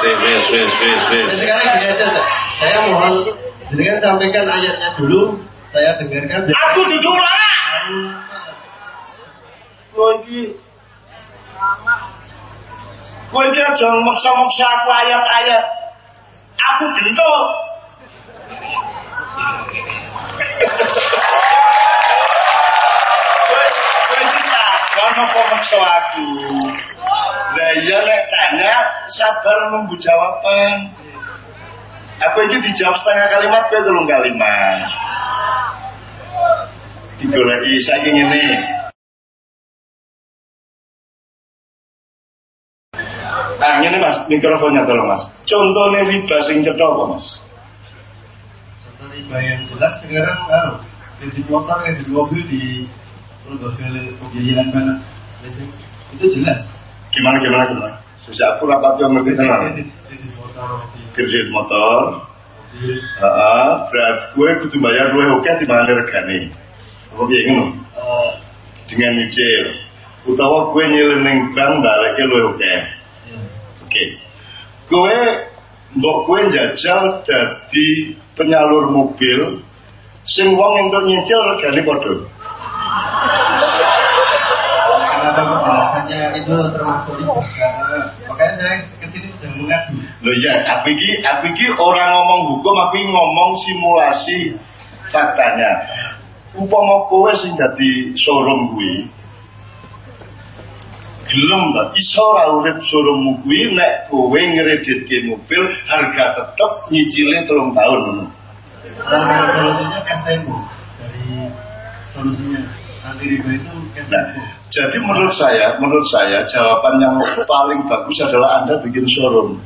wis wis wis wis wis. Sekarang gini aja, saya mohon dengan sampaikan ayatnya dulu, saya dengarkan. Aku jujur iki Kowe iki aja maksa-maksa aku ayat-ayat. Aku kowe iki takon apa maksa aku? Iya nek tanya sabar nunggu jawaban. Aku ini dijawab setengah kalimat, kowe telung kalimat. Tiga lagi, saya ini. Nah, ini mas, mikrofonnya tolong mas. Contohnya riba sing mas? Contoh riba yang jelas sekarang, anu, kredit motor, kredit mobil di lembaga pembiayaan mana itu jelas. Gimana gimana gimana? Sejak aku rapat yang ngerti tenang. Kredit motor di berat gue kudu bayar luwih oke timbangane regane. Apa piye ngono? Dengan nyicil. Utawa gue nyilin bank baleke luwih oke. Oke. Gue mbok gue njajal dadi penyalur mobil sing wong entuk nyicil regane padha. Kenapa penjelasannya itu termasuk makanya saya ke sini sudah mengadu. Loh ya, aku iki orang ngomong hukum, aku iki ngomong simulasi faktanya. Upama kowe sing dadi showroom kuwi gelem ta iso ora urip showroom kuwi nek kowe ngreditke mobil harga tetep nyicile telung tahun ngono. Dan kalau solusinya tempo dari solusinya riba itu cash Nah, tempo. jadi menurut saya, menurut saya jawaban yang paling bagus adalah Anda bikin showroom.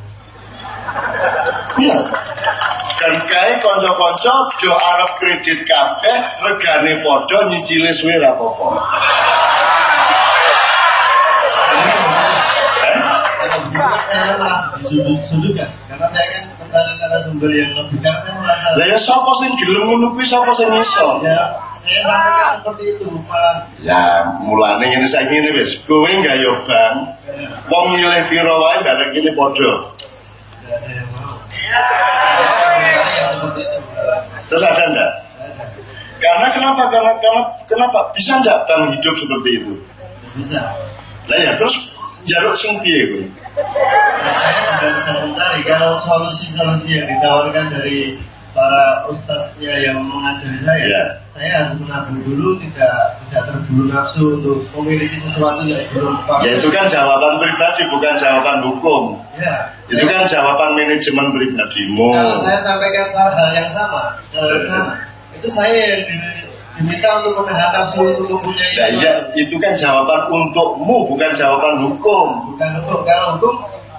Iya. Dan kae kanca-kanca do arep kredit kabeh regane padha nyicile suwe ra apa-apa. Kalau begitu saya malah disudut-sudutkan karena saya kan mencari narasumber yang lebih karena Lah ya sapa sing gelem ngono kuwi sapa sing iso? ya seperti itu. Ya, mulane ngene saiki ngene wis, kowe gayo bank, wong milih pira wae bareng kene padha. Tidak ada. Terus enggak? Karena kenapa? Karena, karena kenapa? Bisa enggak bank hidup seperti itu? Tidak bisa. Lah ya terus jaruk sing piye kowe? Saya juga sedang mencari kalau solusi-solusi yang ditawarkan dari para ustadznya yang mengajari saya, Ya. saya harus menabung dulu, tidak tidak terburu nafsu untuk memiliki sesuatu yang belum Ya itu kan jawaban pribadi bukan jawaban hukum. Ya. Itu kan jawaban manajemen pribadimu. Kalau saya sampaikan hal yang sama, hal yang sama, itu saya yang di- diminta untuk menahan nafsu untuk mempunyai. Ya iya, itu kan jawaban untukmu bukan jawaban hukum. Bukan hukum. Kalau hukum,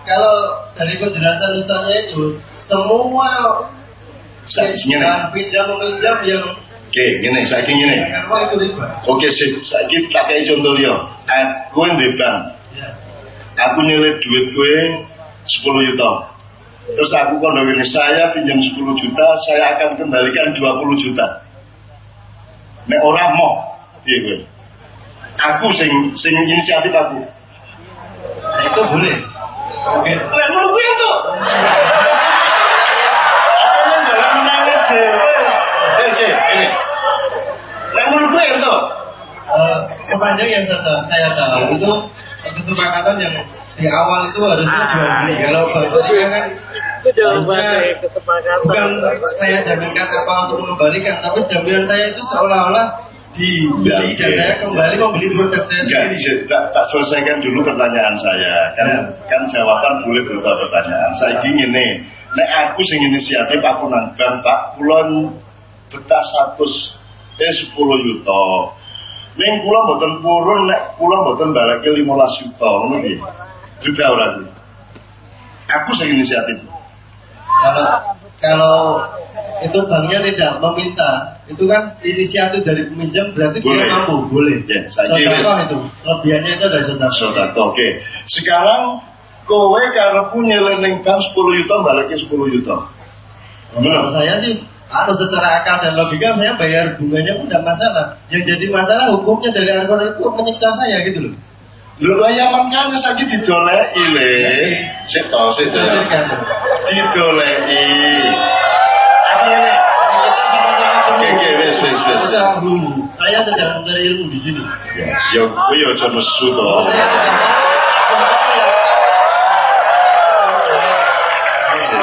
kalau dari penjelasan ustaznya itu, semua Saiki ngene. pinjam meminjam yang Oke, gini, saiki ngene. Oke sip, saiki tak kayak contoh liya. Aku ndek bank, Ya. aku nyelip duit gue 10 juta. Terus aku kondo saya pinjam 10 juta, saya akan kembalikan 20 juta. Nek orang mau, iya gue. Aku sing sing inisiatif aku. Nah, itu boleh. Oke. Lah ngono kuwi to. Aku nang dalam nangis dhewe. Eh, eh, ini. Kuwi to. Eh, sepanjang yang saya tahu, saya tahu itu kesepakatan yang di awal itu harusnya jual beli. Kalau bahasanya kan harusnya kesepakatan. bukan saya jaminkan apa untuk mengembalikan, tapi jaminan saya itu seolah-olah dibeli dan saya kembali membeli produk saya Enggak, sendiri. saya- tak, tak selesaikan dulu pertanyaan saya. Kan Ya. kan jawaban boleh berupa pertanyaan. Saya ingin nih, nek aku sing inisiatif aku nang bank Pak, kulon betah 100 eh 10 juta. Ning kula mboten purun nek kula mboten balake 15 juta, ngono nggih. Beda ora? Aku sing inisiatif. Kalau kalau itu banknya tidak meminta, itu kan inisiatif dari peminjam berarti Boleh. dia mampu, boleh. Ya, saya kira- Sodakoh itu, kelebihannya itu dari sodakoh. Saudara, oke. Sekarang kowe karepku nyeleng ning bank 10 juta balake 10 juta. Menurut saya sih, anu secara akal dan logika saya bayar bunganya pun tidak masalah. Yang jadi masalah hukumnya dari Al-Quran itu menyiksa saya gitu loh. Lho ya makanya saiki didoleki le. Sik to, sik to. Didoleki. Apa ini? Oke, oke, wes, wes, wes. Saya sedang mencari ilmu di sini. Ya, kuwi ya aja nesu to.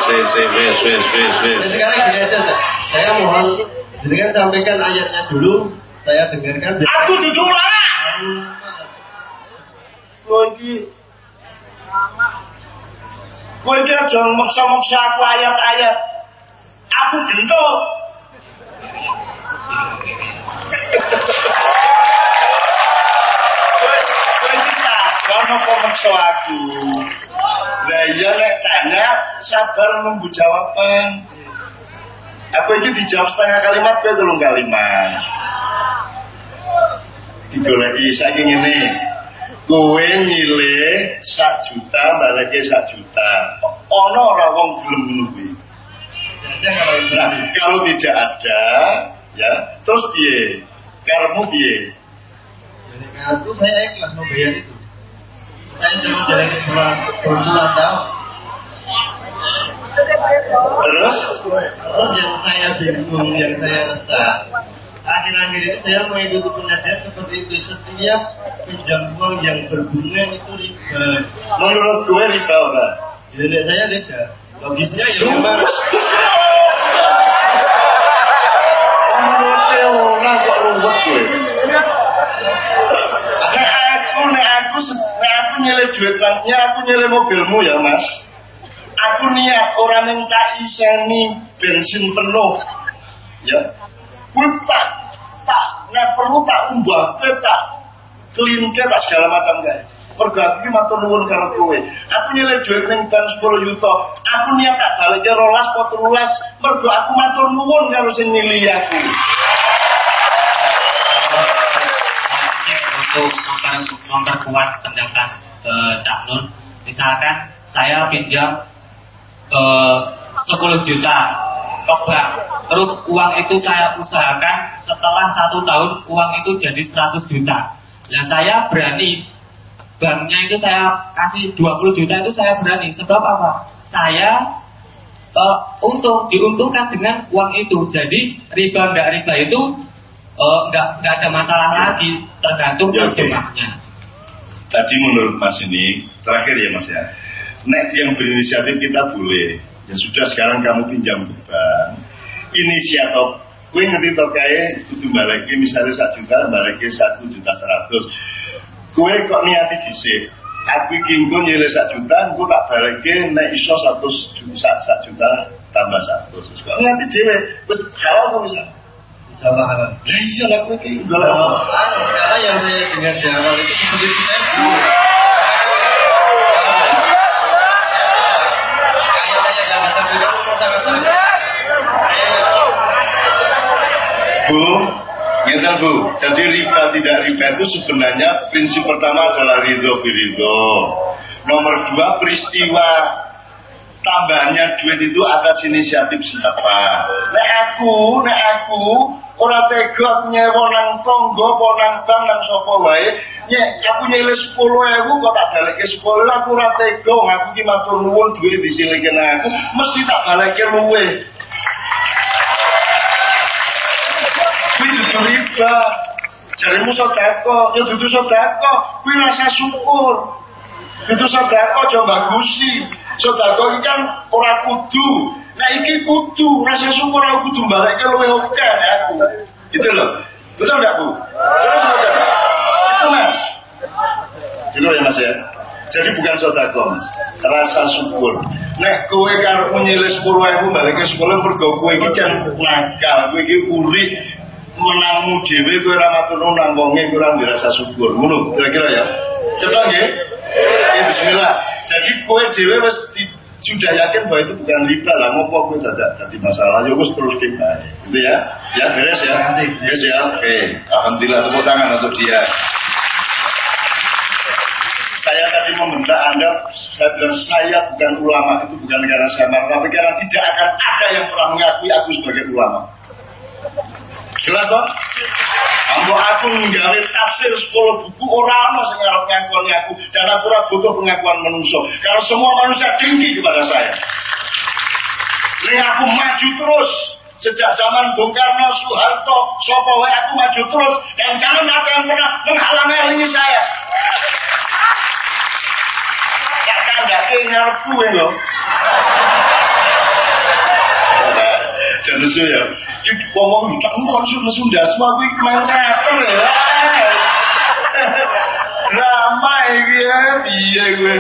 Sik, sik, sik, wes, wes, wes, wes. Sekarang gini aja, saya mohon jenengan sampaikan ayatnya dulu, saya dengarkan. Aku jujur lah. Iki Kowe iki aja maksa-maksa aku ayat-ayat. Aku gendut. Kowe iki takon apa maksa aku? Lah iya nek tanya sabar nunggu jawaban. Aku ini dijawab setengah kalimat, kowe telung kalimat. Digoleki saiki ngene. Kowe nyilih sak juta baleke sak juta. Ono ora wong gelem ngono kuwi. Nah, kalau tidak ada, ya, terus piye? Karemu piye? Jadi aku saya ikhlas mau bayar itu. Saya bulan berbulan tahun. Terus Terus yang saya bingung, yang saya resah, akhir-akhir ini saya mengikuti penasihat seperti itu. Setiap pinjam uang yang berbunga itu riba. menurut gue riba ora? Di nenek saya beda. Logisnya ya memang aku nek aku aku nyilih duit banknya aku nyilih mobilmu ya mas. Aku niat orang yang tak iseni bensin penuh. Ya. Gue tak tak nek perlu tak umbah tak kelintir tak segala macam aku iki matur nuwun karo kowe. Aku nyilih duit ning bank 10 juta. Aku niat tak balike 12 apa 13 mergo aku matur nuwun karo sing nyilih aku. Memperkuat pendapat eh, Cak Nun. Misalkan saya pinjam eh, 10 juta ke bank terus uang itu saya usahakan setelah satu tahun uang itu jadi 100 juta. Dan saya berani banknya itu saya kasih 20 juta itu saya berani. Sebab apa? Saya eh, untung diuntungkan dengan uang itu. Jadi riba enggak riba itu eh, enggak enggak ada masalah lagi tergantung Ya, terjemahnya Tadi menurut Mas ini terakhir ya Mas ya. Nek yang berinisiatif kita boleh. Ya sudah sekarang kamu pinjam ke bank. Inisiatif Kue ngerti to kae kudu misalnya 1 juta, baleke 1 juta 100. Kue kok niati dhisik. Aku iki engko nyilih 1 juta, engko tak baleke nek iso 100 juta, 1 juta tambah 100. Terus kok niati dhewe wis halal kok bisa. Insya Allah halal. Lah iya lah kowe iki golek apa? Anu, Karena yang saya dengar di awal itu seperti itu saya disampaikan itu sangat banyak. Bu, Bu. Jadi riba tidak riba itu sebenarnya prinsip pertama adalah ridho biridho. Nomor dua peristiwa tambahannya duit itu atas inisiatif siapa? Nek aku, nek aku ora aku nyewa nang tonggo apa nang bank nang sapa wae. Nyek aku nyilih 10.000 kok tak balikke 10 aku ora tega aku ki matur nuwun duit disilike nang aku mesti tak balikke luwe. Kuwi dudu riba. Jarimu sodako, ya dudu sodako. Kuwi rasa syukur. Dudu sodako aja bagusi. Sodako iki kan ora kudu. Nah iki kudu, rasa syukur aku kudu balikke luwe oke aku. Gitu loh. Betul enggak, Bu? Terus betul. Itu Mas. Itu ya Mas ya. Jadi bukan sodako Mas. Rasa syukur. Nek kowe karo nyilih 10.000 balikke 10 mergo kowe iki jan nakal, kowe iki urip menangmu dhewe kowe ora matur nang wonge kowe ora dirasa syukur. Ngono kira-kira ya. Coba nggih. Ya bismillah. Jadi kowe dhewe wis sudah yakin bahwa itu bukan riba lah ngopo kowe dadak dadi masalah ya wis terus kita. Gitu ya. Ya beres ya. Beres ya. Oke. Alhamdulillah tepuk tangan untuk dia. Saya tadi membentak Anda, saya bilang saya bukan ulama itu bukan karena saya marah, tapi karena tidak akan ada yang pernah mengakui aku sebagai ulama. Jelas toh? Ambo aku nggawe tafsir 10 buku ora ana sing arep aku dan aku ora butuh pengakuan manusia. Karena semua manusia tinggi kepada saya. Nek aku maju terus sejak zaman Bung Karno, Soeharto, Sopo aku maju terus dan jangan ada yang pernah menghalangi saya. Ya kan gak ngarepku loh. Jadi ya, ngomong tak ngomong sudah sudah semua gue main rapper ya. Drama ini ya, iya gue.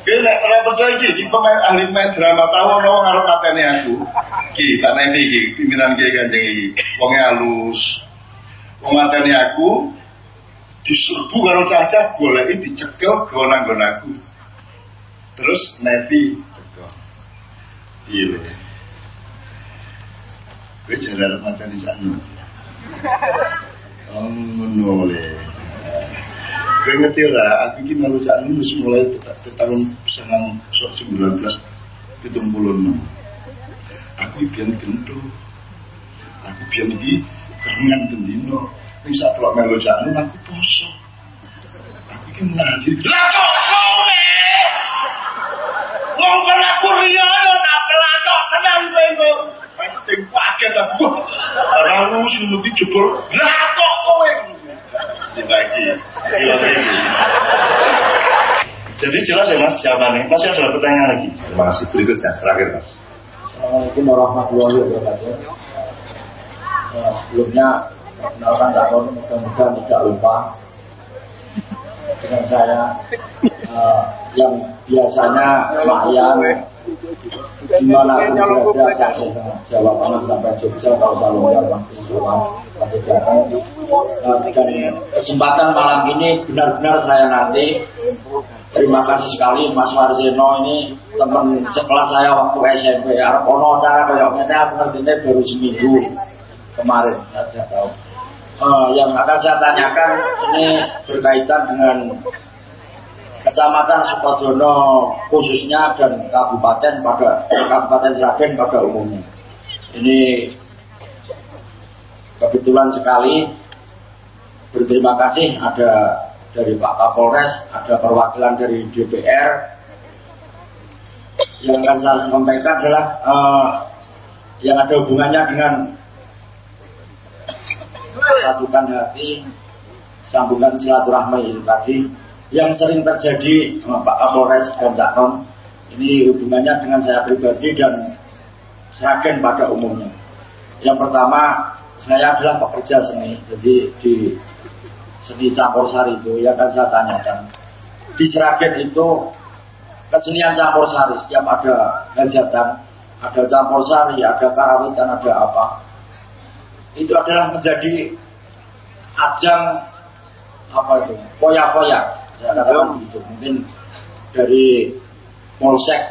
Gue nek ora percaya iki, iki pemain ahli main drama tahu ono wong arep katene aku. Ki, tak nepi iki pimpinan ki kanjeng iki. Wonge halus. Wong aku diserbu karo caca goleki dicekel go nang aku. Terus teko. Iya. Kowe jalan makan di sana. Le. Kowe ngerti lah, aku iki malu cak wis mulai tahun senang sok 19 76. Aku biyen gento. Aku biyen iki kerengan bendino. Wis sak telok melu cak aku poso. Aku iki menangi. Lah kok kowe? Wong aku riyo tak pelatok tenan kowe penting pakai aku. Lalu sudah dijebol. Lah kok kowe? Jadi jelas ya mas jawabannya. Masih ada pertanyaan lagi. Terima kasih. Berikutnya terakhir mas. Assalamualaikum warahmatullahi wabarakatuh. Nah, sebelumnya perkenalkan Kak mudah-mudahan tidak lupa dengan saya uh, yang biasanya layan Gimana saya Jawa Tengah sampai Jogja kalau Salongar waktu Solo waktu Jateng dan kesempatan malam ini benar-benar saya nanti. Terima kasih sekali Mas Marzeno ini teman sekelas saya waktu SMP Arab ono cara kayak ngene aku ngerti baru seminggu kemarin. Saya tahu. Uh, yang akan saya tanyakan ini berkaitan dengan Kecamatan Sukodono khususnya dan kabupaten pada kabupaten Sragen pada umumnya. Ini kebetulan sekali berterima kasih ada dari Pak Kapolres, ada perwakilan dari DPR. Yang akan saya sampaikan adalah uh, yang ada hubungannya dengan satukan hati, sambungan silaturahmi tadi yang sering terjadi Pak Kapolres dan ini hubungannya dengan saya pribadi dan Seragen pada umumnya. Yang pertama, saya adalah pekerja seni, jadi di seni campur sari itu yang akan saya tanyakan. Di Seragen itu kesenian campur sari, setiap ada hajatan, ada campur sari, ada karawitan, ada apa. Itu adalah menjadi ajang apa itu, poya-poya begitu mungkin dari polsek.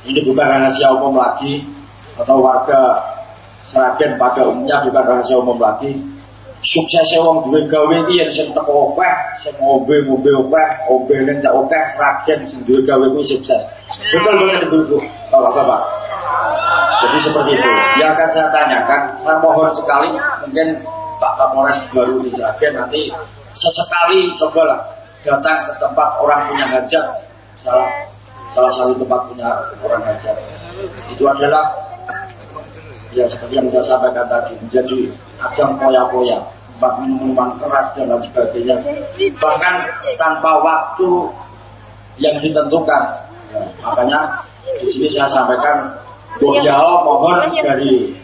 Ini bukan rahasia umum lagi atau warga Seragen pada umumnya bukan rahasia umum lagi. Suksesnya wong duwe gawe iki yen sing teko akeh sing ngombe ngombe akeh ombe ning tak akeh Seragen sing duwe gawe kuwi sukses. Betul betul ibu Bapak-bapak jadi seperti itu. Yang akan saya tanyakan. Saya mohon sekali mungkin Pak Kapolres baru di Seragen nanti sesekali cobalah datang ke tempat orang punya hajat salah salah satu tempat punya orang hajat itu adalah ya seperti yang saya sampaikan tadi menjadi ajang poya-poya. Tempat minuman keras dan lain sebagainya. Bahkan tanpa waktu yang ditentukan. Ya, makanya di sini saya sampaikan Boyao mohon dari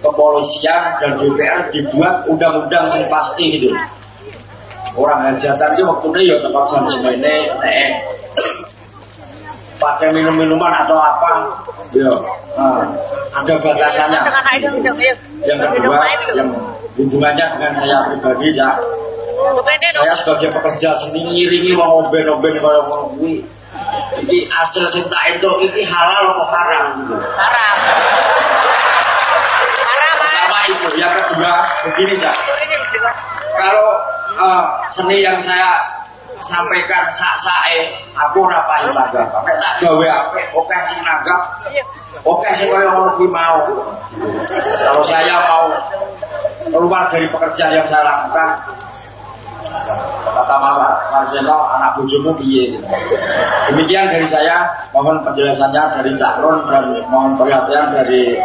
kepolisian dan DPR dibuat undang-undang yang pasti gitu orang hajatan itu waktu itu ya tempat sampai ini nek pakai minum-minuman atau apa. Ya nah, ada batasannya. Yang kedua yang hubungannya dengan saya pribadi ya. Saya sebagai pekerja seni ngiringi mau oben-oben kaya ngono kuwi. Iki hasil sing tak entuk iki halal apa haram? Gitu haram haram itu yang kedua begini ya. Kalau uh, seni yang saya sampaikan sak sae aku ora payu tanggap nek tak gawe apik oke sing nanggap oke sing kaya ngono kuwi mau. Kalau saya mau keluar dari pekerjaan yang saya lakukan. Kata Pak Marcelo anak bujumu piye? Demikian dari saya. Mohon penjelasannya dari Cak Ron dan mohon perhatian dari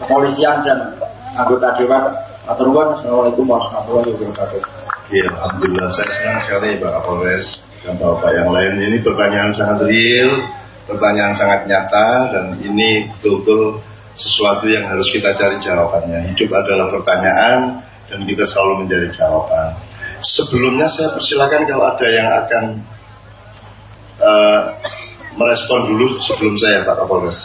kepolisian dan anggota dewan Aturwan, Assalamualaikum warahmatullahi wabarakatuh. Ya, Alhamdulillah saya senang sekali Pak Kapolres dan Bapak yang lain. Ini pertanyaan sangat real, pertanyaan sangat nyata dan ini betul-betul sesuatu yang harus kita cari jawabannya. Hidup adalah pertanyaan dan kita selalu mencari jawaban. Sebelumnya saya persilakan kalau ada yang akan uh, merespon dulu sebelum saya Pak Kapolres.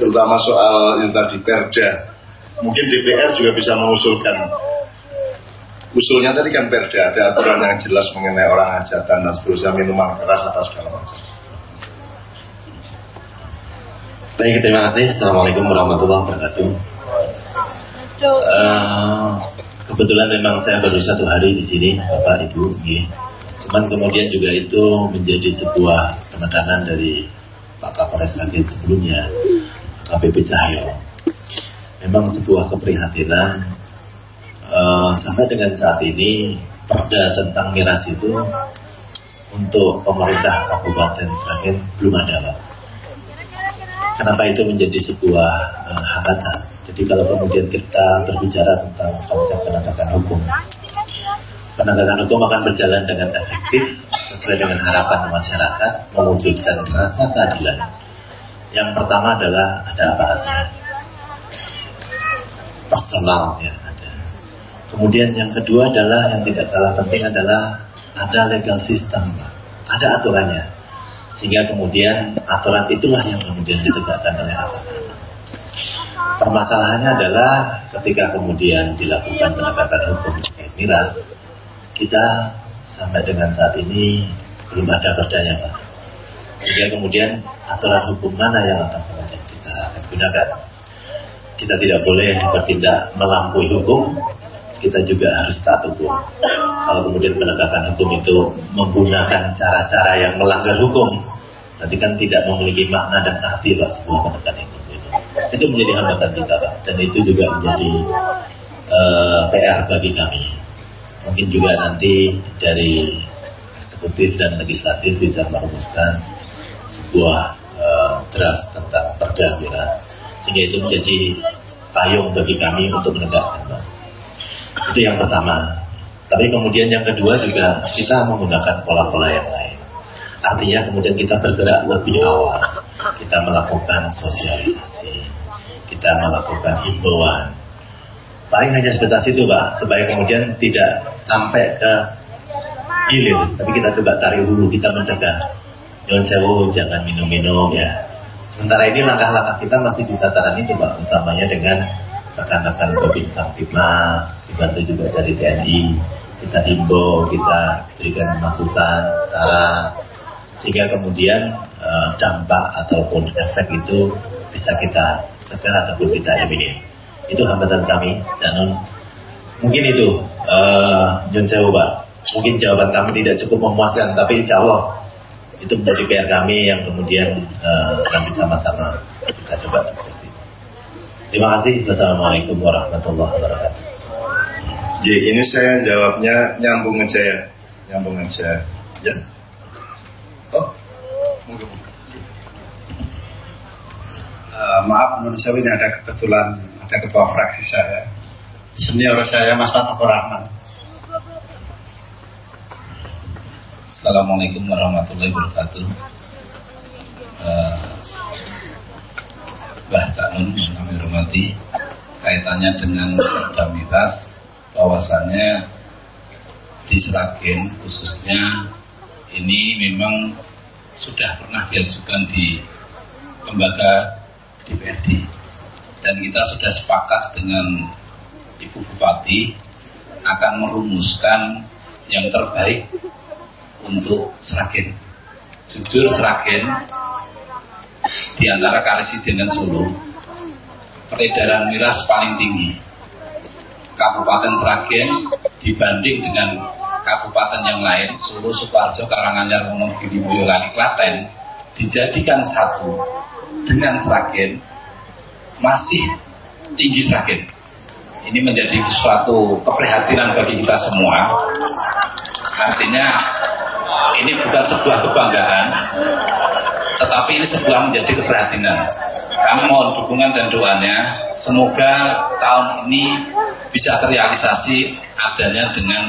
Terutama soal yang tadi perda. Mungkin DPR juga bisa mengusulkan usulnya tadi kan perda ada aturan yang jelas mengenai orang hajatan dan seterusnya minuman keras atas segala macam. Baik, terima kasih. Assalamualaikum warahmatullahi wabarakatuh. Uh, kebetulan memang saya baru satu hari di sini, Bapak Ibu. Ya. Cuman kemudian juga itu menjadi sebuah penekanan dari Pak Kapolres Kaget sebelumnya, KPP Cahyo. Memang sebuah keprihatinan uh, sampai dengan saat ini perda tentang miras itu untuk pemerintah Kabupaten Sragen belum ada, Pak Kenapa itu menjadi sebuah uh, hambatan? Jadi kalau kemudian kita berbicara tentang konsep penegakan hukum, penegakan hukum akan berjalan dengan efektif sesuai dengan harapan masyarakat, mewujudkan rasa keadilan. Yang pertama adalah ada aparatnya, personal ya ada. Kemudian yang kedua adalah yang tidak kalah penting adalah ada legal system, ada aturannya. Sehingga kemudian aturan itulah yang kemudian ditegakkan oleh atasan. Permasalahannya adalah ketika kemudian dilakukan penegakan hukum miras, kita sampai dengan saat ini belum ada perdanya Pak. Sehingga kemudian aturan hukum mana yang akan kemudian kita akan gunakan. Kita tidak boleh bertindak melampaui hukum, kita juga harus taat hukum. Kalau kemudian penegakan hukum itu menggunakan cara-cara yang melanggar hukum, berarti kan tidak memiliki makna dan arti Pak sebuah penegakan hukum itu. Itu menjadi hambatan kita Pak, dan itu juga menjadi uh, eh, PR bagi kami. Mungkin juga nanti dari eksekutif dan legislatif bisa merumuskan sebuah uh, draft tentang perda sehingga itu menjadi payung bagi kami untuk menegakkan. Itu yang pertama. Tapi kemudian yang kedua juga kita menggunakan pola-pola yang lain. Artinya kemudian kita bergerak lebih awal. Kita melakukan sosialisasi. Kita melakukan himbauan. Paling hanya sebatas itu Pak. Supaya kemudian tidak sampai ke hilir. Tapi kita coba tarik dulu. Kita mencegah. Jangan sewu, jangan minum-minum ya. Sementara ini langkah-langkah kita masih di tataran itu Pak. Utamanya dengan rekan-rekan Babinsa Timnas, dibantu juga dari TNI, kita himbau, kita berikan masukan, cara sehingga kemudian e, dampak ataupun efek itu bisa kita cegah ataupun kita eliminir. Itu hambatan kami dan mungkin itu e, Sewu Pak. Mungkin jawaban kami tidak cukup memuaskan, tapi insya Allah itu menjadi PR kami yang kemudian e, kami sama-sama kita coba sukses. Terima kasih. Wassalamualaikum warahmatullahi wabarakatuh. J, ini saya jawabnya nyambung aja ya. Nyambung aja. Ya. Oh. Uh, maaf menurut saya ini ada kebetulan ada ketua fraksi saya senior saya Mas Fatahur Rahman Assalamualaikum warahmatullahi wabarakatuh. Uh, Mbah Cak Nun yang kami hormati kaitannya dengan miras bahwasannya di Seragen khususnya ini memang sudah pernah diajukan di lembaga DPRD dan kita sudah sepakat dengan Ibu Bupati akan merumuskan yang terbaik untuk Seragen. Jujur Seragen di antara Karisiden dan Solo peredaran miras paling tinggi Kabupaten Sragen dibanding dengan kabupaten yang lain Solo, Sukoharjo, Karanganyar, Wonogiri, Boyolali, Klaten dijadikan satu dengan Sragen masih tinggi sakit. Ini menjadi suatu keprihatinan bagi kita semua. Artinya ini bukan sebuah kebanggaan, tetapi ini sebuah menjadi keprihatinan. Kami mohon dukungan dan doanya, semoga tahun ini bisa terrealisasi adanya dengan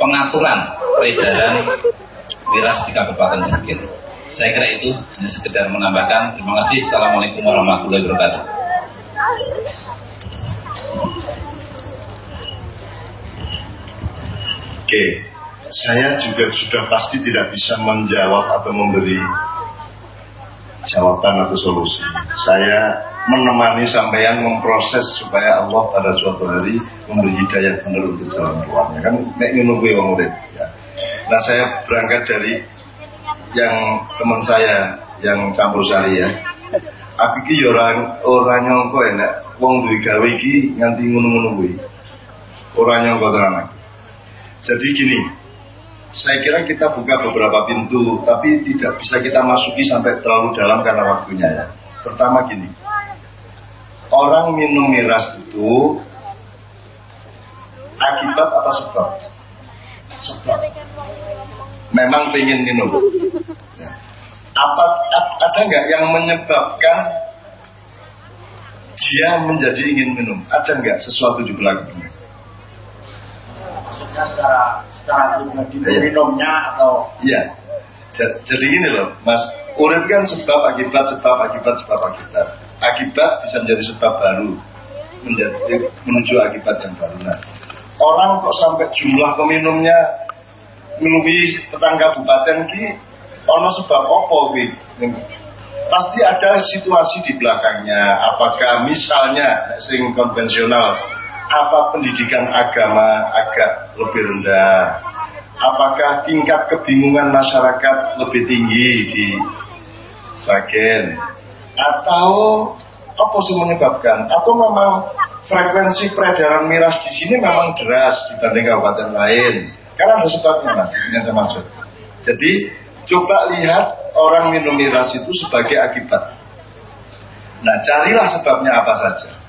pengaturan peredaran miras di Kabupaten Sragen. Saya kira itu hanya sekedar menambahkan. Terima kasih. Assalamualaikum warahmatullahi wabarakatuh. Oke, saya juga sudah pasti tidak bisa menjawab atau memberi jawaban atau solusi. Saya menemani sampean memproses supaya Allah pada suatu hari memberi hidayah benar untuk jalan keluarnya. Kan nek ngono kuwi urip ya. Nah, saya berangkat dari yang teman saya yang campur sari ya. Aku ki yo ora ora nyangka enak wong duwe gawe iki nganti ngono-ngono kuwi. Ora nyangka. Jadi gini, saya kira kita buka beberapa pintu, tapi tidak bisa kita masuki sampai terlalu dalam karena waktunya ya. Pertama gini, orang minum miras itu akibat apa sebab? Sebab. Memang pengen minum. Ya. Apa ada nggak yang menyebabkan dia menjadi ingin minum? Ada nggak sesuatu di belakangnya? Maksudnya secara secara pribadi Iya. minumnya atau Iya. Ja- Jadi gini loh, Mas. Urip kan sebab akibat sebab akibat sebab akibat. Akibat bisa menjadi sebab baru, menjadi menuju akibat yang baru. Nah, orang kok sampai jumlah peminumnya melubi petang kabupaten ki, ono sebab apa ki? Pasti ada situasi di belakangnya. Apakah misalnya sing konvensional, apa pendidikan agama agak lebih rendah? apakah tingkat kebingungan masyarakat lebih tinggi di bagian? Atau apa sih menyebabkan? Atau memang frekuensi peredaran miras di sini memang deras dibanding kabupaten lain? Karena ada sebabnya mas. Ini saya maksud. Jadi coba lihat orang minum miras itu sebagai akibat. Nah carilah sebabnya apa saja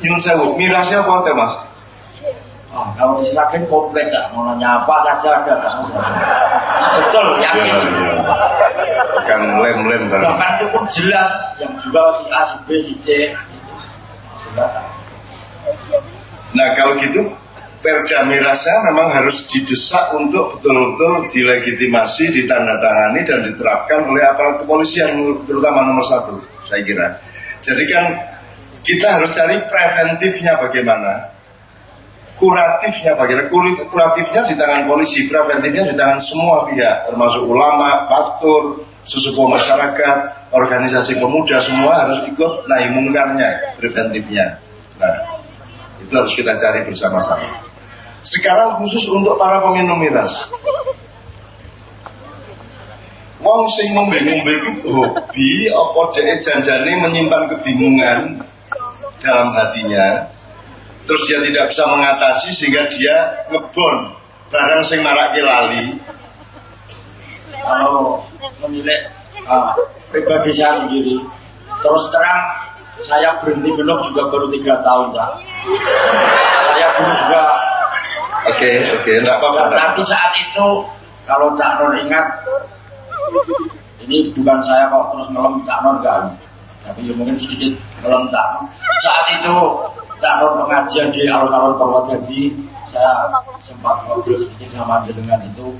Nyun sewu, mirasnya apa teh mas? Oh, kalau di Sragen komplek ya, mau nanya apa saja ada kan. Betul, yakin. Ya, ya. Kan lem-lem kan. Bahkan cukup jelas yang juga si A, si B, si C. Jelas. Nah kalau gitu Perda mirasnya memang harus didesak untuk betul-betul dilegitimasi, ditandatangani dan diterapkan oleh aparat kepolisian terutama nomor satu, saya kira. Jadi kan kita harus cari preventifnya bagaimana, kuratifnya bagaimana. Kuratifnya di tangan polisi, preventifnya di tangan semua pihak, termasuk ulama, pastor, sesepuh masyarakat, organisasi pemuda semua harus ikut naik mungkarnya, preventifnya. Nah, itu harus kita cari bersama-sama. Sekarang khusus untuk para peminum miras. Wong sing ngombe-ngombe hobi apa dhek janjane menyimpan kebingungan dalam hatinya. Terus dia tidak bisa mengatasi sehingga dia ngebon barang sing marake lali. Kalau menilai ah, pribadi saya sendiri, terus terang saya berhenti minum juga baru tiga tahun, Pak. Saya dulu juga Oke, oke, enggak apa-apa. enggak Tapi saat itu kalau Cak Nur ingat ini bukan saya kok terus ngelem Cak Nur enggak tapi ya mungkin sedikit Nur. Saat itu Nur pengajian di alun-alun Purwodadi saya sempat ngobrol sedikit sama jenengan itu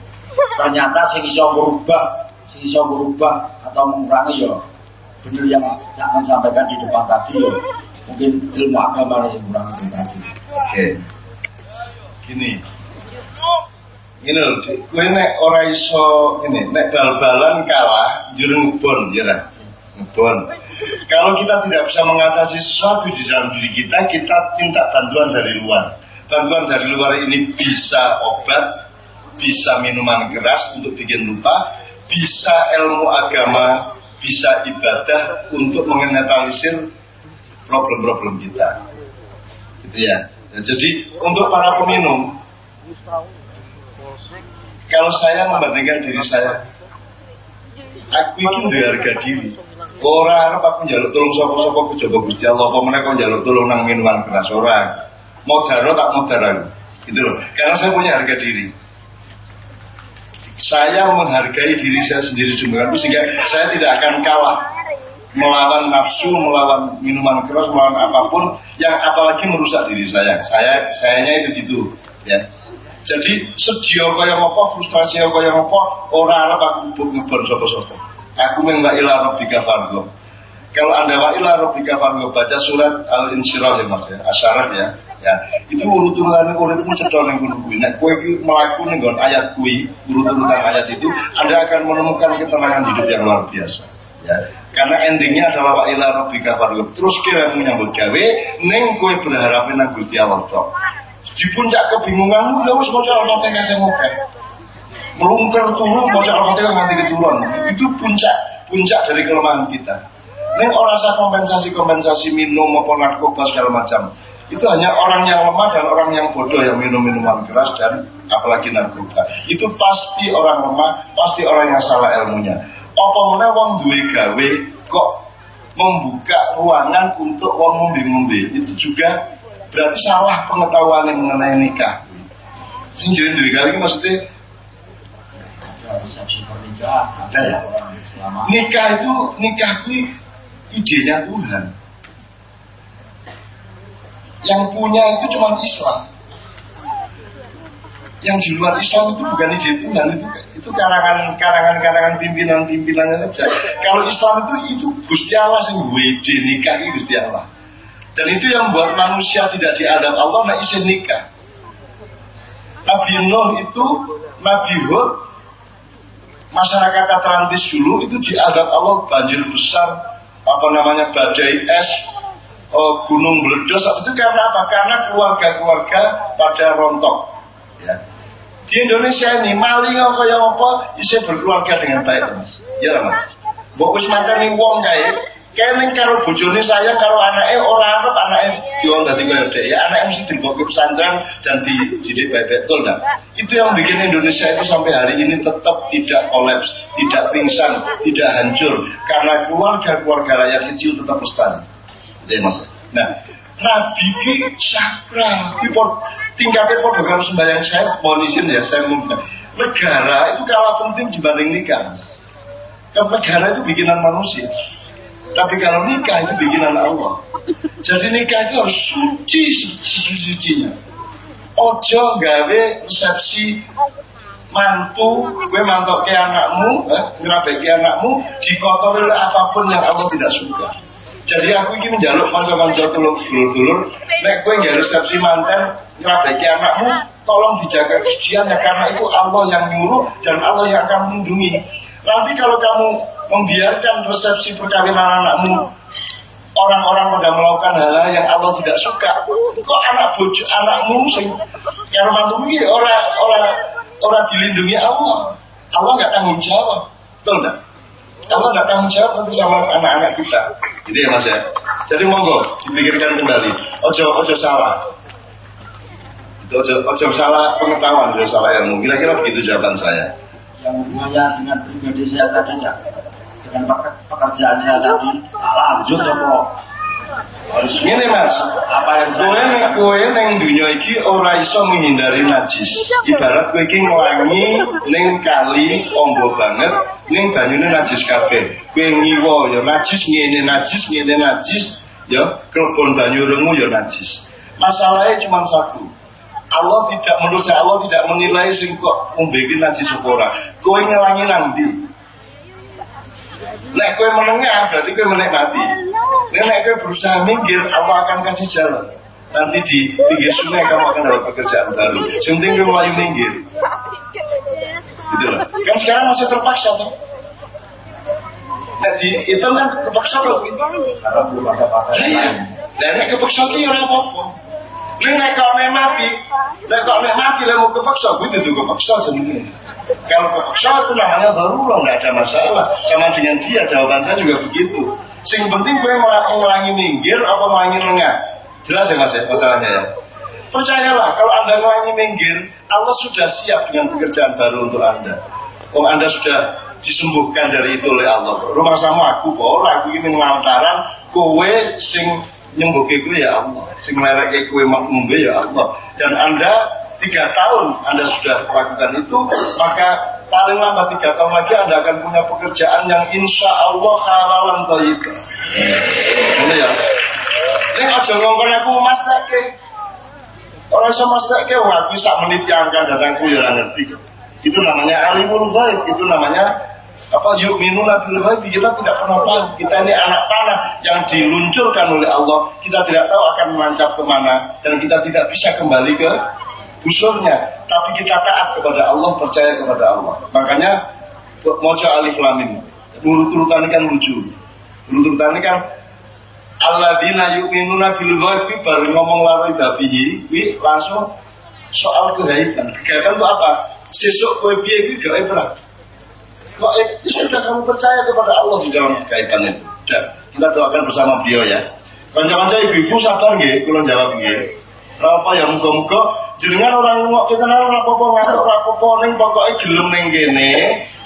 ternyata sing iso merubah sing iso merubah atau mengurangi ya bener yang Nur sampaikan di depan tadi ya mungkin ilmu agama yang kurang itu tadi Oke. Gini. Gini loh, gue nek ora iso ini, nek bal-balan kalah, juru ngebon, ya Ngebon. Kalau kita tidak bisa mengatasi sesuatu di dalam diri kita, kita minta bantuan dari luar. Bantuan dari luar ini bisa obat, bisa minuman keras untuk bikin lupa, bisa ilmu agama, bisa ibadah untuk mengeneralisir problem-problem kita gitu ya. Jadi untuk para peminum, kalau saya membandingkan diri saya, aku udah harga diri. Ora arep aku njaluk tolong sapa-sapa kejaba Gusti Allah apa meneh kok njaluk tolong nang minuman keras ora. Modaro tak modaran. Gitu loh. Karena saya punya harga diri. Saya menghargai diri saya sendiri juga sehingga saya tidak akan kalah melawan nafsu, melawan minuman keras, melawan apa pun yang apalagi merusak diri saya. Saya sayanya itu gitu, ya. Jadi sedia kaya apa, frustrasi kaya apa, ora arep aku ngebon sapa-sapa. Aku wa ila rabbika fargo. Kalau Anda wa ila rabbika fargo baca surat Al-Insyirah ya Mas ya, asyarat ya. Ya, itu urut-urutan urut itu cedol yang kuwi. Nek kowe iki mlaku ning ayat kuwi, urut-urutan ayat itu, Anda akan menemukan ketenangan hidup yang luar biasa. Ya. Karena endingnya adalah wa ila rabbika fargo. Terus kira menyambut gawe ning kowe berharap nang Gusti Allah tok. Di puncak kebingungan, lu wis maca Al-Fatihah sing oke. Melungker turu maca Al-Fatihah nganti keturun. Itu puncak puncak dari kelemahan kita. Ini orang saya kompensasi-kompensasi minum maupun narkoba segala macam. Itu hanya orang yang lemah dan orang yang bodoh yang minum minuman keras dan apalagi narkoba. Itu pasti orang lemah, pasti orang yang salah ilmunya. Apa mana wong duwe gawe kok membuka ruangan untuk wong ngombe-ngombe. Itu juga berarti salah pengetahuan yang mengenai nikah. Sing jadi duwe gawe maksudnya Nikah itu nikah itu idenya Tuhan. Yang punya itu cuma Islam. Yang di luar Islam itu bukan ide Tuhan itu itu karangan karangan karangan pimpinan pimpinannya saja. Kalau Islam itu itu Gusti Allah sing ide nikah itu Gusti Allah. Dan itu yang buat manusia tidak diadab Allah nah isi nikah. Nabi Nuh itu Nabi Hud masyarakat Atlantis dulu itu diadab Allah banjir besar apa namanya badai es oh, gunung meledos itu karena apa? Karena keluarga-keluarga pada rontok. Ya. Di Indonesia ini maling apa yang apa bisa berkeluarga dengan baik mas. Ya mas. Mbok wis nih wong kae, Kene karo bojone saya karo anaknya orang arep anaknya diwong dadi koyo dhek ya anaknya mesti dibawa pesantren dan dididik baik betul dah. Itu yang bikin Indonesia itu sampai hari ini tetap tidak kolaps, tidak pingsan, tidak hancur karena keluarga-keluarga rakyat kecil tetap lestari. Ya mas. Nah, Nabi ki sakral, tingkatnya pada kalau sembahyang saya, mohon izin ya saya ngomong. Negara itu kalah penting dibanding nikah. Negara itu bikinan manusia. Tapi kalau nikah itu bikinan Allah. Jadi nikah itu harus suci suci-sucinya. Ojo gawe resepsi mantu, gue mantok ke anakmu, eh, ngerabe ke anakmu, dikotori oleh apa pun yang Allah tidak suka. Jadi aku ini menjaluk manca-manca tulung dulur-dulur, nek gue nggak resepsi manten, ngerabe ke anakmu, tolong dijaga kesuciannya karena itu Allah yang nyuruh dan Allah yang akan melindungi. Nanti kalau kamu membiarkan resepsi perkawinan anakmu orang-orang pada melakukan hal-hal yang Allah tidak suka. Kok anak bojo anakmu sing yang mantu ini orang orang orang dilindungi Allah. Allah nggak tanggung jawab, betul nggak? Allah nggak tanggung jawab nanti sama anak-anak kita. Gitu ya mas ya. Jadi monggo dipikirkan kembali. Ojo ojo salah. Ojo ojo salah pengetahuan, ojo salah ilmu. Kira-kira begitu jawaban saya yang hubungannya dengan pribadi saya tadi ya dengan pekerjaan saya tadi lanjut ya kok harus ini mas. Apa yang kowe kowe neng dunia iki ora iso menghindari najis. Ibarat kowe iki nglangi neng kali ombo banget ning banyune najis kabeh. Kowe ngiwo ya najis ngene najis ngene najis ya kelebon banyu remu ya najis. Masalahnya cuma satu Allah tidak menurut Allah tidak menilai sing kok umbeki nanti sepora. Kowe ngelangi nanti. Nek kowe menengah berarti kowe menikmati. Nek nek kowe berusaha minggir Allah akan kasih jalan. Nanti di pinggir sungai kamu akan dapat pekerjaan baru. Penting kowe mulai minggir. Gitu loh. Kan sekarang masih terpaksa tuh. Nah, itu kan kepaksa tuh. Karena belum ada pakai lain. Nah, kepaksa itu ya apa-apa. Ini nek kau mati, nek kau mati mau kepaksa, gue itu kepaksa sebenarnya. Kalau kepaksa itu namanya darurat, nggak ada masalah. Sama dengan dia, jawaban saya juga begitu. Sing penting gue mau ngulangi minggir apa ngulangi lengah. Jelas ya mas ya masalahnya ya. Percayalah, kalau anda ngulangi minggir, Allah sudah siap dengan pekerjaan baru untuk anda. Kalau anda sudah disembuhkan dari itu oleh Allah. Rumah sama aku kok ora aku ini lantaran kowe sing nyembuhke kowe ya Allah, sing nglereke kowe ngombe ya Allah. Dan Anda tiga tahun Anda sudah melakukan itu, maka paling lambat tiga tahun lagi Anda akan punya pekerjaan yang insya Allah halalan thayyibah. Ini ya. Ini aja ngomong aku mas Orang sama masak wah aku bisa menit yang akan datangku ya ngerti. Itu namanya alimul baik, itu namanya apa yuk minum bil ghaib kita tidak pernah tahu. Kita ini anak panah yang diluncurkan oleh Allah. Kita tidak tahu akan menancap ke mana. Dan kita tidak bisa kembali ke busurnya tapi kita taat kepada Allah percaya kepada Allah. Makanya moja alif lamin urut-urutan kan lucu. Urut-urutan kan alladzina yu'minuna bil ghaibi baru ngomong lari dafihi wi langsung soal kegaiban kegaiban itu apa? Sesuk kowe piye Kok ya sudah kamu percaya kepada Allah di dalam kaitan itu. Dan kita doakan bersama beliau ya. Kanca-kanca ibu-ibu sabar nggih, kula jawab nggih. Apa yang muga-muga jenengan orang ngok kita ora apa-apa ngatur ora apa-apa ning pokoke gelem ning kene,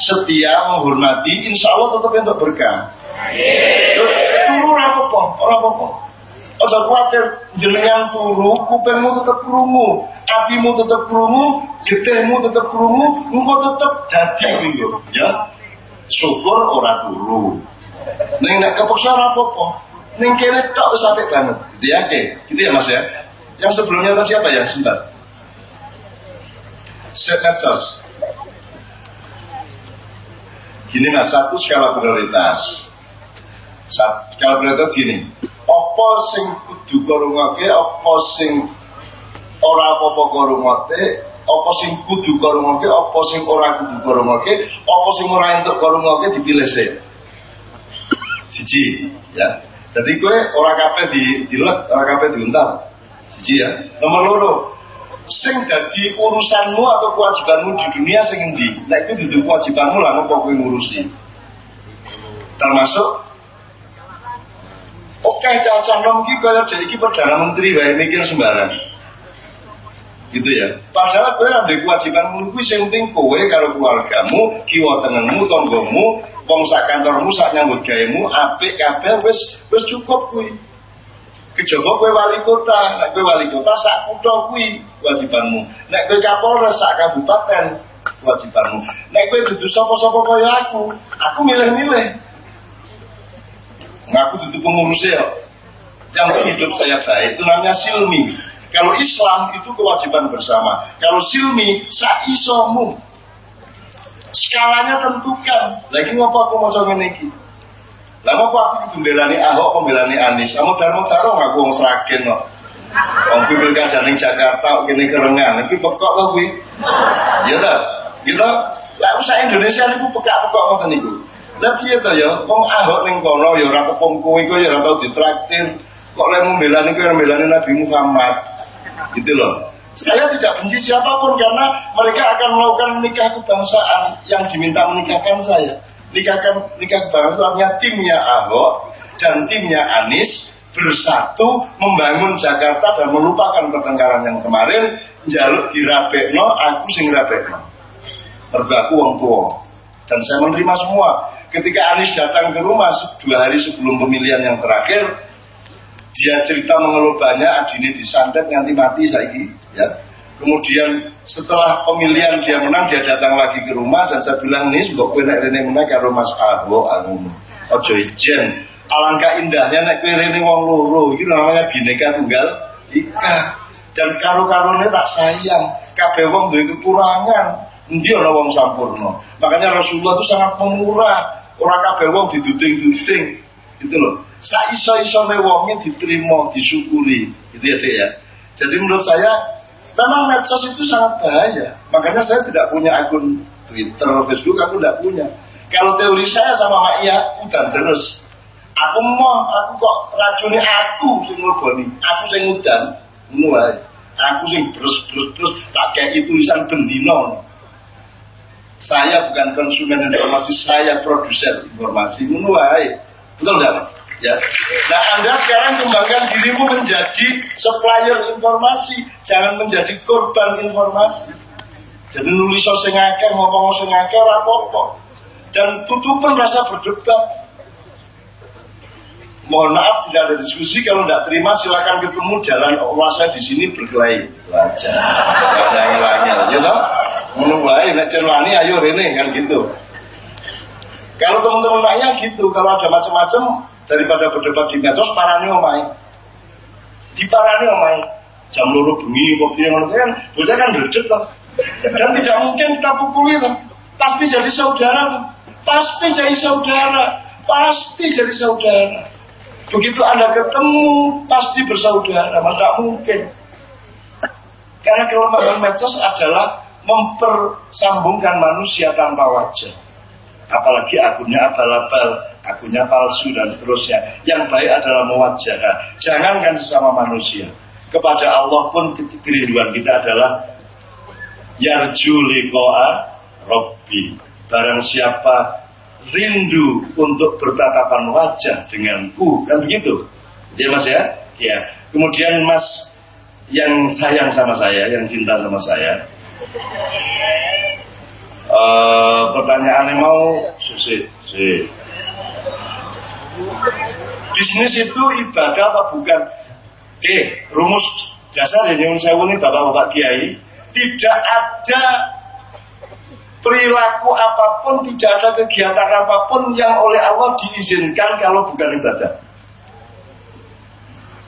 setia menghormati insya Allah tetap untuk berkah. Turu ora apa-apa, ora apa-apa. Ojo kuatir jenengan turu, kupingmu tetap krungu, hatimu tetap krungu, getihmu tetap krungu, engko tetap dadi lho, ya. Syukur ora turu. Ning nek kepeksa apa-apa. Ning kene wis apik banget. Gitu ya, oke. Gitu ya Mas ya. Yang sebelumnya tadi siapa ya? Sebentar. Set medsos. Gini mas, satu skala prioritas. Satu, skala prioritas gini. Apa sing kudu korungake, apa sing ora apa-apa korungate, apa sing kudu korungake, apa sing ora kudu korungake, apa sing ora entuk korungake dipilih sih. Siji, ya. Jadi gue orang kabeh di dilek, ora kabeh diuntal. Siji ya. Nomor loro, sing dadi urusanmu atau kewajibanmu di dunia sing endi? Nek itu dudu kewajibanmu lah kok kowe ngurusi. Termasuk Oke, cacah nom ki kaya iki perdana menteri wae mikir sembarang gitu ya. Padahal kowe ada kewajiban kuwi sing penting kowe karo keluargamu, kiwa tenenmu, tanggamu, wong sak kantormu, sak nyambut gawemu apik kabeh wis wis cukup kuwi. Kejaba kowe wali kota, nek kowe wali kota sak kutha kuwi kewajibanmu. Nek kowe kapolres sak kabupaten kewajibanmu. Nek kowe dudu sapa-sapa kaya aku, aku milih-milih. Ngaku dudu pengurus ya. Yang hidup saya baik itu namanya silmi. Kalau Islam itu kewajiban bersama. Kalau silmi, saisomu. Skalanya tentukan. Lagi ngapa aku mau coba ini? Lah apa aku kudu belani Ahok pembelani Anies? Kamu darmo-darmo aku wong Sragen kok. Wong pilkada ning Jakarta kene kerengan, iki pekok to kuwi. Ya ta? Gitu. Lah usah Indonesia niku pekak-pekok ngoten niku. Lah piye to ya? Wong Ahok ning kono ya ora kepung kowe ya ora tau ditraktir. Kok lek membelani kowe membelani Nabi Muhammad. Gitu loh. Saya tidak benci siapa pun karena mereka akan melakukan nikah kebangsaan yang diminta menikahkan saya. Nikahkan nikah kebangsaannya timnya Ahok dan timnya Anies bersatu membangun Jakarta dan melupakan pertengkaran yang kemarin jaluk dirabekno aku sing rabekno Terbaku wong tua dan saya menerima semua ketika Anies datang ke rumah dua hari sebelum pemilihan yang terakhir dia cerita mengeluh banyak adine disantet nganti mati saiki ya. Kemudian setelah pemilihan dia menang dia datang lagi ke rumah dan saya bilang nih sebab kue nek rene menang karo Mas Abo anu ojo ijen. Alangkah indahnya nek kue rene wong loro iki namanya bineka tunggal ika. Dan karo-karone tak sayang kabeh wong duwe kekurangan. Endi ana wong sampurno makanya Rasulullah itu sangat pemurah ora kabeh wong diduting-duting gitu loh saiso-isone wongnya diterima, disyukuri. Gitu ya, Dek ya. Jadi menurut saya memang medsos itu sangat bahaya. Makanya saya tidak punya akun Twitter, Facebook, aku tidak punya. Kalau teori saya sama Mak Iya, udah terus. Aku mau, aku kok racuni aku sing ngoboni, aku sing udan, mulai. Aku sing terus terus terus pakai tulisan bendino. Saya bukan konsumen informasi, saya produser informasi. Mulai. Betul tidak, Ya. Nah Anda sekarang kembangkan dirimu menjadi supplier informasi, jangan menjadi korban informasi. Jadi nulis sing akeh ngomong sing akeh ora dan tutupan rasa berdebat. Mohon maaf tidak ada diskusi kalau tidak terima silakan ketemu jalan Allah saya di sini berkelahi. Wajar. Ada yang ya toh? Menunggu aja, nek ayo rene kan gitu. Kalau teman-teman nanya gitu, kalau ada macam-macam daripada berdebat di medsos, parani omai. Di parani omai. Jam luru bengi, kopi yang kan, bocah kan lah. Dan tidak mungkin kita pukuli lah. Pasti jadi saudara Pasti jadi saudara. Pasti jadi saudara. Begitu Anda ketemu, pasti bersaudara. Maka mungkin. Karena kelemahan medsos adalah mempersambungkan manusia tanpa wajah. Apalagi akunnya abal-abal, akunnya palsu dan seterusnya. Yang baik adalah mewajah. Jangankan sesama manusia. Kepada Allah pun kerinduan kita adalah yarju liqa'a Robbi. Barang siapa rindu untuk bertatapan wajah denganku, kan begitu? Ya mas ya? Ya. Kemudian mas yang sayang sama saya, yang cinta sama saya, uh, pertanyaannya mau si, si. bisnis itu ibadah apa bukan? Eh, rumus dasar yang saya ini bapak-bapak kiai tidak ada perilaku apa pun, tidak ada kegiatan apa pun yang oleh Allah diizinkan kalau bukan ibadah.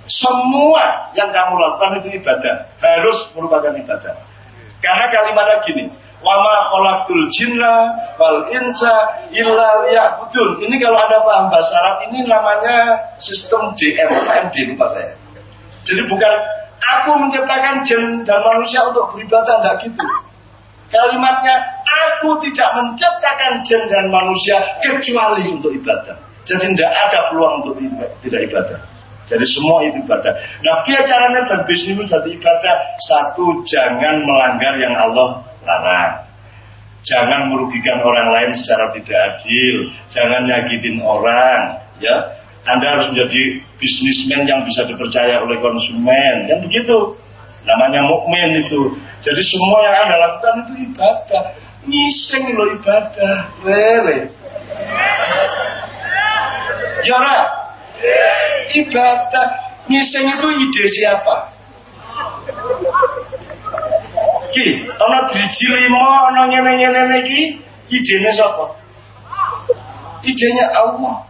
Semua yang kamu lakukan itu ibadah, harus merupakan ibadah. Karena kalimatnya gini, wama khalaqtul jinna wal insa illa liya'budun. Ini kalau ada paham bahasa Arab ini namanya sistem DM, MD lupa saya. Jadi bukan Aku menciptakan jin dan manusia untuk beribadah, tidak gitu. Kalimatnya, aku tidak menciptakan jin dan manusia kecuali untuk ibadah. Jadi tidak ada peluang untuk tidak ibadah. Jadi semua itu ibadah. Nah, kia caranya berbisnis jadi ibadah. Satu, jangan melanggar yang Allah larang. Jangan merugikan orang lain secara tidak adil. Jangan nyakitin orang. Ya, anda harus menjadi bisnismen yang bisa dipercaya oleh konsumen, kan begitu. Namanya mukmin itu. Jadi semua yang Anda lakukan itu ibadah. Ngising lo ibadah. Lele. Ya Ibadah. Ngising itu ide siapa? Ki, ana driji lima, ana ngene-ngene iki, idenya siapa? Idenya Allah.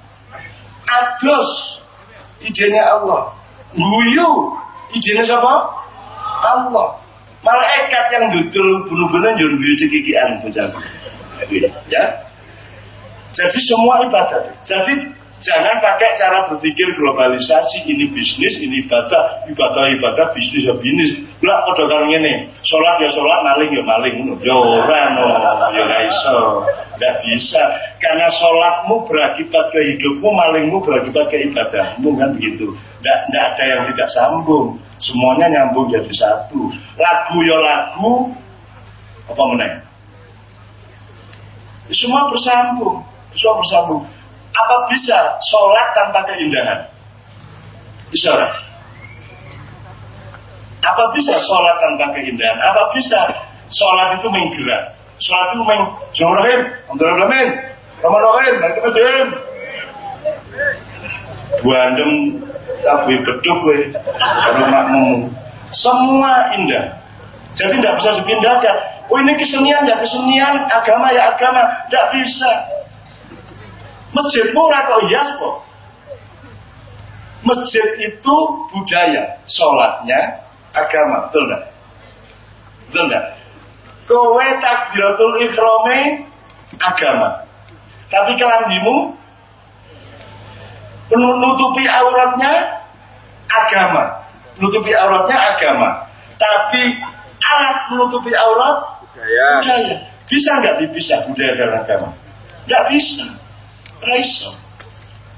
Ados idenya Allah. Guyu idenya siapa? Allah. Malaikat yang dudul bunuh-bunuh yang guyu cekikian bocah. Ya. Jadi semua ibadah. Jadi Jangan pakai cara berpikir globalisasi ini bisnis, ini ibadah, ibadah ibadah, bisnis ya bisnis. Lah pada kali ini, sholat ya sholat, maling ya maling, ya orang, ya iso, tidak bisa. Karena sholatmu berakibat ke hidupmu, malingmu berakibat ke ibadahmu kan begitu. Tidak ada yang tidak sambung, semuanya nyambung jadi satu. Lagu ya lagu, apa meneng? Semua bersambung, semua bersambung. Apa bisa sholat tanpa keindahan? Bisa. Apa bisa sholat tanpa keindahan? Apa bisa sholat itu menggerak? Sholat itu meng... Bismillahirrahmanirrahim. Alhamdulillah. Rahmanirrahim. Kemudian. Buandem tapi beduk we. Rumahmu. Semua indah. Jadi tidak bisa dipindahkan. Oh ini kesenian ya kesenian, agama ya agama. Tidak bisa. Masjidmu atau hias kok. Masjid itu budaya, sholatnya agama, betul enggak? Betul enggak? Kowe takbiratul ikhrome agama. Tapi kelambimu menutupi auratnya agama. Menutupi auratnya agama. Tapi alat menutupi aurat budaya. budaya. Bisa nggak dipisah budaya dan agama? Nggak bisa. Raiso.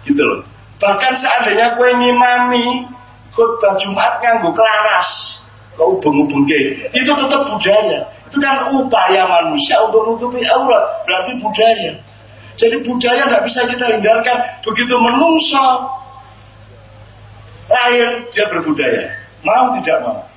Gitu loh. Bahkan seandainya kue ngimami khutbah Jumat nganggo kelaras, kau ubeng-ubeng itu tetap budaya. Itu kan upaya manusia untuk menutupi aurat, berarti budaya. Jadi budaya nggak bisa kita hindarkan. Begitu menungso lahir dia berbudaya, mau tidak mau.